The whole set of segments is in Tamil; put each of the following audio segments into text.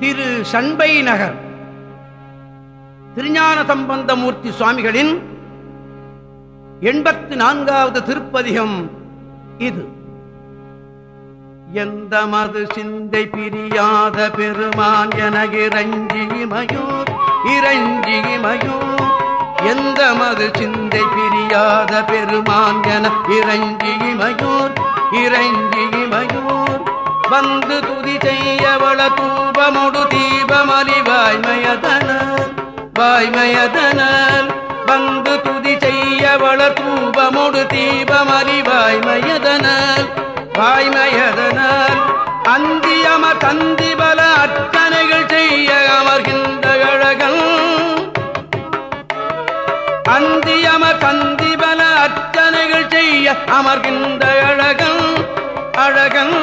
திரு சண்பை நகர். திருஞான சம்பந்தமூர்த்தி சுவாமிகளின் எண்பத்து நான்காவது திருப்பதிகம் இது. எந்த மது சிந்தை பிரியாத பெருமான் என இறஞ்சிமையோர் இறஞ்சிமையோர் எந்த மது சிந்தை பிரியாத பெருமான் என இறஞ்சிமையோர் இறஞ்சிமையோர் வந்து துதி செய்யவள தூபமுடு தீபமலி வாய்மயதனால் வாய்மயதனால் வந்து துதி செய்யவள தூபமுடு தீபமலி வாய்மயதனால் வாய்மயதனால் அந்தியம தந்திபல அர்ச்சனைகள் செய்ய அமர்கின்ற அழகன் அந்தியம தந்திபல அர்ச்சனைகள் செய்ய அமர்கின்ற அழகன் அழகன்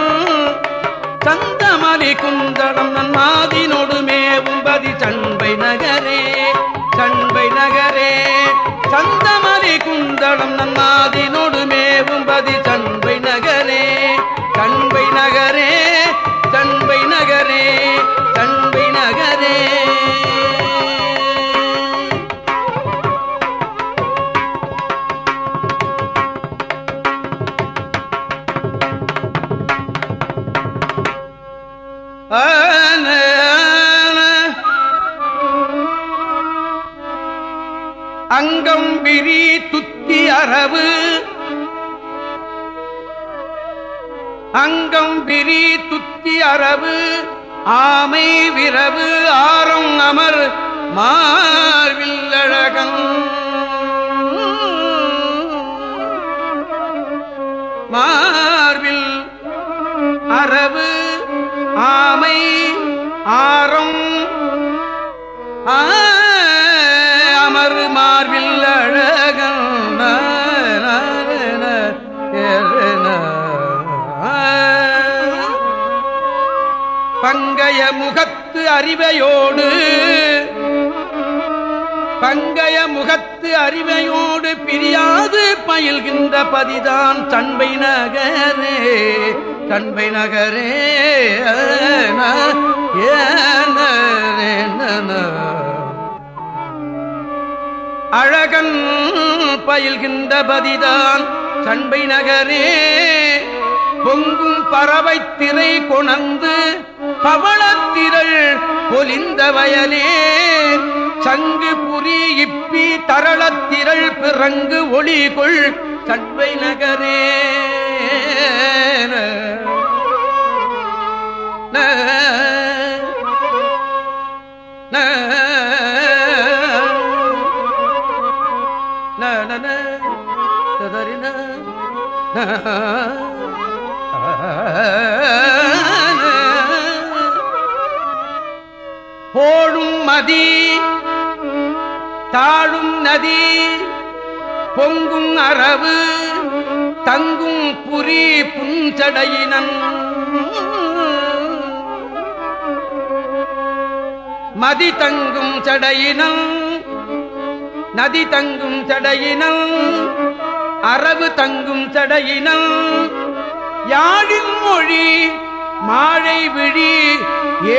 சந்தமலி நன்னாதினோடு மேவும் பதி கண்பை நகரே கண்பை நகரே. அங்கம் விரி துத்தி அரவு ஆமை விரவு ஆரம் அமர் மார்வில்லழகன். மார்வில் அரவு பங்கைய முகத்து அறிவையோடு பங்கைய முகத்து அறிவையோடு பிரியாது பயில்கின்ற பதிதான் சண்பை நகரே சண்பை நகரே ஏன, அழகன் பயில்கின்ற பதிதான் சண்பை நகரே பொங்கும் பறவை திரை கொணர்ந்து பவளத்திரள் பொலிந்த வயலே சங்கு புரி இப்பி தரளத்திரள் பிறங்கு ஒளிகொள் சண்பை நகரே ந, ததறின, போழும் மதி தாழும் நதி பொங்கும் அரவு தங்கும் புரி புஞ்சடையினன். மதி தங்கும் சடையினம் நதி தங்கும் சடையினம் அரவு தங்கும் சடையினம். யாழின் மொழி மாழை விழி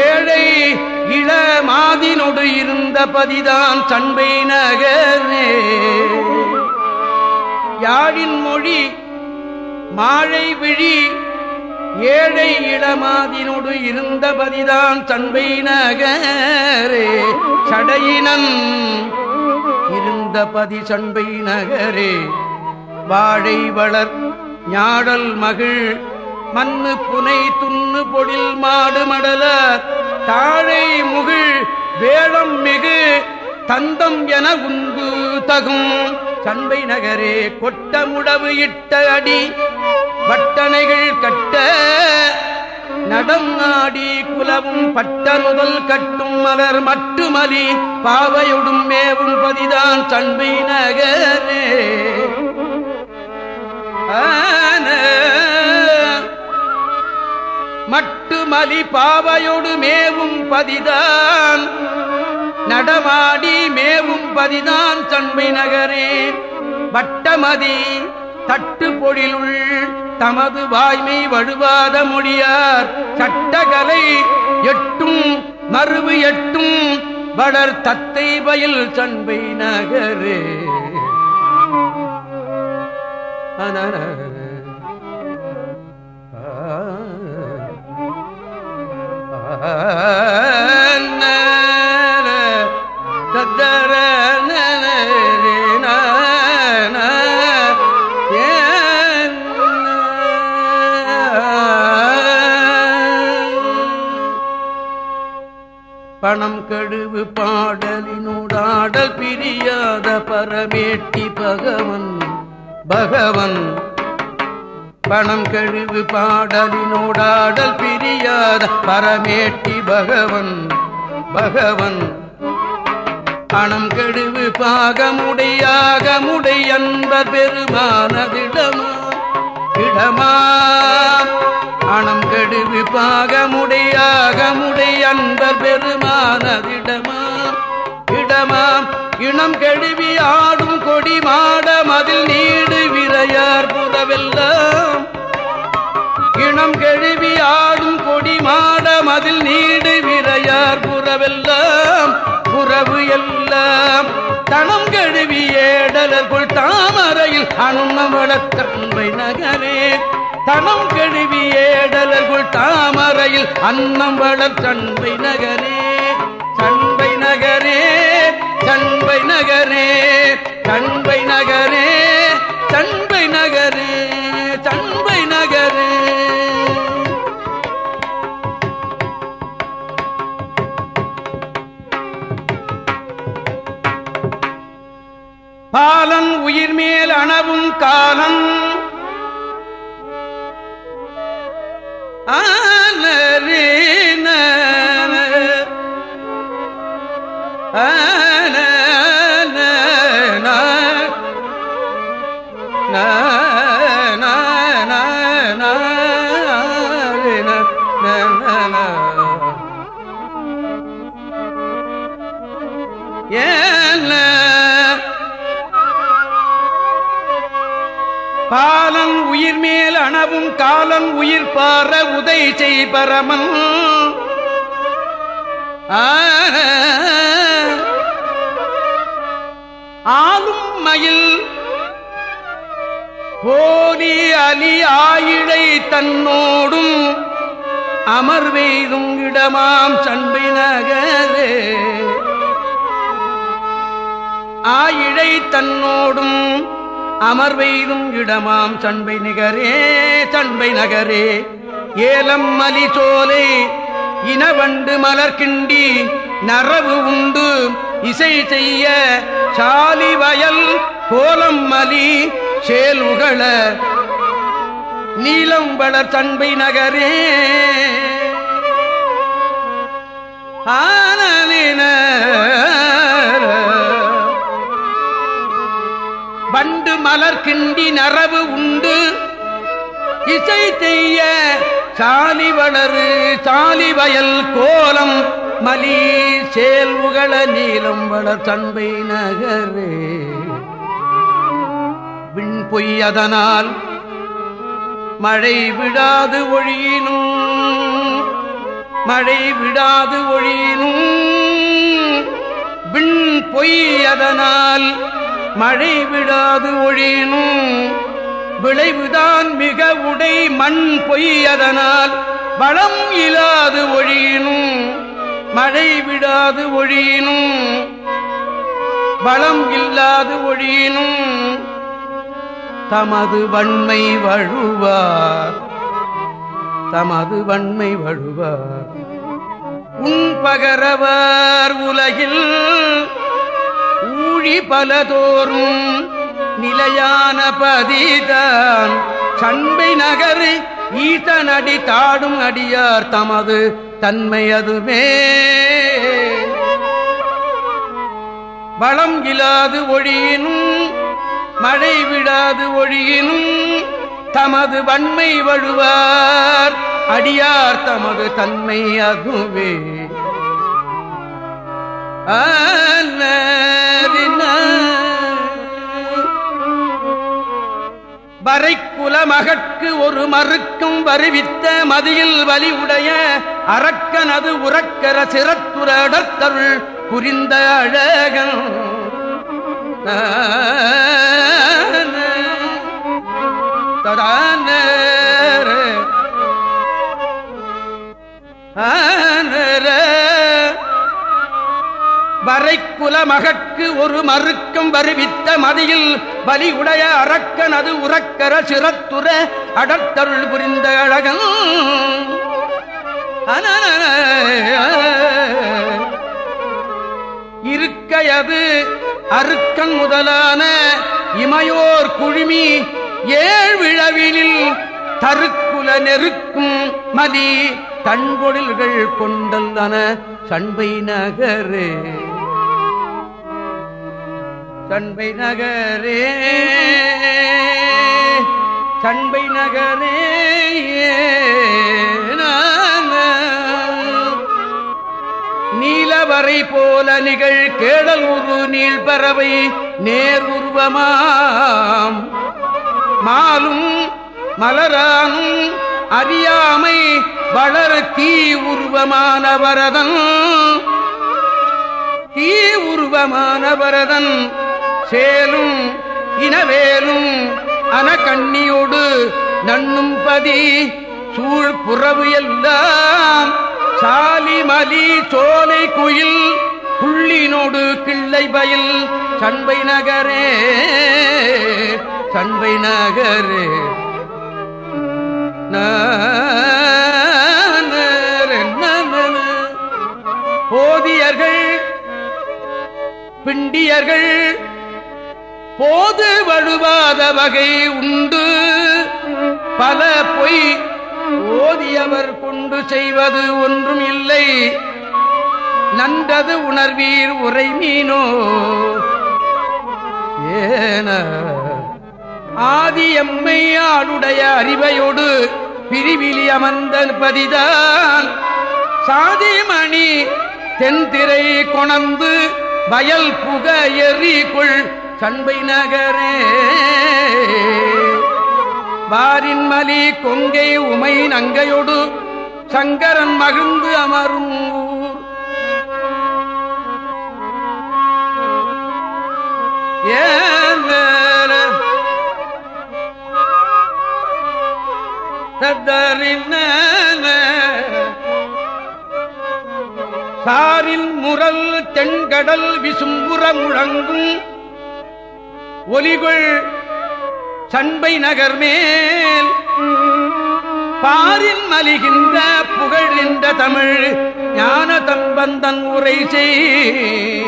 ஏழை இள மாதினொடு இருந்த பதிதான் சண்பை நகரே யாழின் மொழி மாழை விழி ஏழை இளமாதினோடு இருந்தபதிதான் சண்பை நகரே சடையினன் இருந்தபதி சண்பை நகரே வாழை வளர் ஞாழல் மகிழ் மண்ணு புனை துண்ணு பொழில் மாடு மடல தாழை முகிழ் வேளம் மிகு தந்தம் என உண்டு தகும். சண்பை நகரே கொட்ட முடவு இட்ட அடி வட்டணைகள் கட்ட நடந்தாடி குலவும் பட்ட முதல் கட்டும் மலர் மட்டுமலி பாவையுடும் மேவும் பதிதான் சண்பை நகரே. மட்டுமலி பாவையொடு மேவும் பதிதான். நடமாடி மேவும் பதிதான் சண்பை நகரே. வட்டமதி தட்டு பொழிலுள் தமது வாய்மை வழுவாத மொழியார். சட்டகலை எட்டும் மறுவு எட்டும் வளர் தத்தை பயில் சண்பை நகரே. அனன பிரியாத பரமேட்டி பகவன் பகவன். பணம் கழிவு பாடலினோடாடல் பிரியாத பரமேட்டி பகவன் பகவன். பணம் கெடுவு பாகமுடையாக முடை பெருமானதிடமா இடமா பணம் கெடுவு பாகமுடையாக முடை பெருமானதிடமா இடமாம் இனம் கெழுவி ஆடும் கொடி மாட மதில் நீடு விரையார் புறவெல்லாம் இனம் கெழுவி ஆடும் கொடி மாட மதில் நீடு விரையார் புறவெல்லாம். புறவு எல்லாம். தனம் கழுவி ஏடலர்குள் தாமரையில் அனுமவளத்தன்பை நகரே. தனம் கழுவி ஏடலர்குள் தாமரையில் அன்னம் வளர் சண்பை நகரே. தன்மை நகரே. சண்பை நகரே சண்பை நகரே சண்பை நகரே சண்பை நகரே. பாலன் உயிர் மேல் அணவும் காலம். ஆனரீன ஆன உயிர் மேல் அணவும் காலன் உயிர் பார உதை செய் பரமன். ஆளும் மயில் போலி அலி ஆயிழை தன்னோடும் அமர்வெய்தும் இடமாம் சண்பை நகரே. ஆயிழை தன்னோடும் அமர்வெய்தும் இடமாம் சண்பை நிகரே சண்பை நகரே. ஏலம் மலி சோலை இனவண்டு மலர்கிண்டி நரவு உண்டு இசை செய்ய சாலி வயல் கோலம் மலி சேல்வுகள உகள. நீலம் வளர் தன்பை நகரே. ஆனலின பண்டு மலர் கிண்டி நரவு உண்டு. இசை செய்ய சாலி வளரு சாலி வயல் கோலம். மலி சேல் உகள நீலம் வளர் தன்பை நகரே. விண் பொய்யதனால் மழை விடாது ஒழியினும் மழை விடாது ஒழியினும். விண் பொய்யதனால் மழை விடாது ஒழினும் விளைவுதான் மிக உடை மண் பொய்யதனால் வளம் இல்லாது ஒழியினும். மழை விடாது ஒழியினும். வளம் இல்லாது ஒழியினும். தமது வன்மை வழுவார். தமது வன்மை வழுவார். உன் பகரவர் உலகில் பலதோறும் நிலையான பதிதான். சண்பை நகர் ஈசனடி தாடும் அடியார் தமது தன்மை அதுவே வளம் இல்லாது ஒழியினும் மழை விடாது ஒழியினும் தமது வன்மை வழுவார். அடியார் தமது தன்மை அதுவே. வரைக்குல மகற்கு ஒரு மறுக்கும் வருவித்த மதியில் வலி உடைய அரக்கனது உறக்கர சிறத்துரடத்தருள் புரிந்த அழகன். ததான வரைக்குல மகற்கு ஒரு மறுக்கம் வருவித்த மதியில் வலி உடைய அரக்கன் அது உறக்கர சிறத்துற அடர்த்தருள் புரிந்த அழகன். இருக்கையது அருக்கன் முதலான இமையோர் குழுமி ஏழ்விழவினில் தருக்குல நெருக்கும் மதி தன்பொழில்கள் கொண்டல்லன சண்பை நகரே. சண்பை நகரே. சண்பை நகரே. நீலவரை போல நிகழ் கேடல் உரு நீள் பறவை நேர் உருவமாம். மாலும் மலரானும் அறியாமை வளர தீ உருவமான வரதன். தீ உருவமான வரதன். சேலும் இனவேலும் அனகண்ணியோடு நண்ணும் பதி சூழ் புறவு எல்லாம். சாலிமலி சோலை குயில் புள்ளினோடு கிள்ளை பயில். சண்பை நகரே சண்பை நகரே. போதியர்கள் பிண்டியர்கள் போது வழுவாத வகை உண்டு. பல பொய் ஓதியவர் கொண்டு செய்வது ஒன்றும் இல்லை. நன்றது உணர்வீர் உரை மீனோ. ஏன ஆதி ஆளுடைய அறிவையோடு பிரிவிலி அமர்ந்த பதிதான். சாதிமணி தென்திரை கொணந்து வயல் புக எறி கொள் சண்பை நகரே. வாரின் மலி கொங்கை உமை நங்கையொடு சங்கரன் மகிழ்ந்து அமரும் ஊர். ஏன் சாரில் முரல் தென்கடல் விசும்புற முழங்கும் ஒலிகள் சண்பை நகர் மேல் பாரில் மலிகின்ற புகழ்கின்ற தமிழ் ஞான தம்பந்தன் உரை செய்.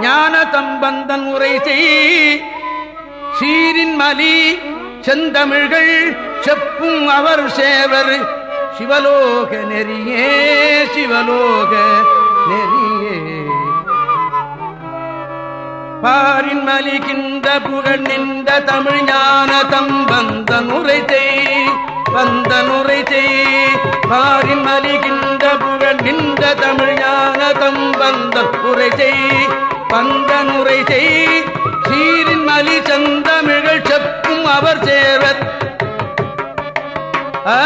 ஞான தம்பந்தன் உரை செய். சீரின் மலி செந்தமிழ்கள் செப்பும் அவர் சேவர். சிவலோக நெறியே சிவலோக நெறியே. பாரின் மலிகின்ற புகழ் நின்ற தமிழ் ஞான தம்பந்த நுரை செய் வந்த நுரை செய் பாரின் மலிகின்ற புகழ் நின்ற தமிழ் ஞான தம்பந்த உரை செய் வந்த நுரை செய் சீரின் மலி சந்தமிழ்கள் செப்பும் அவர் சேவர் ஆ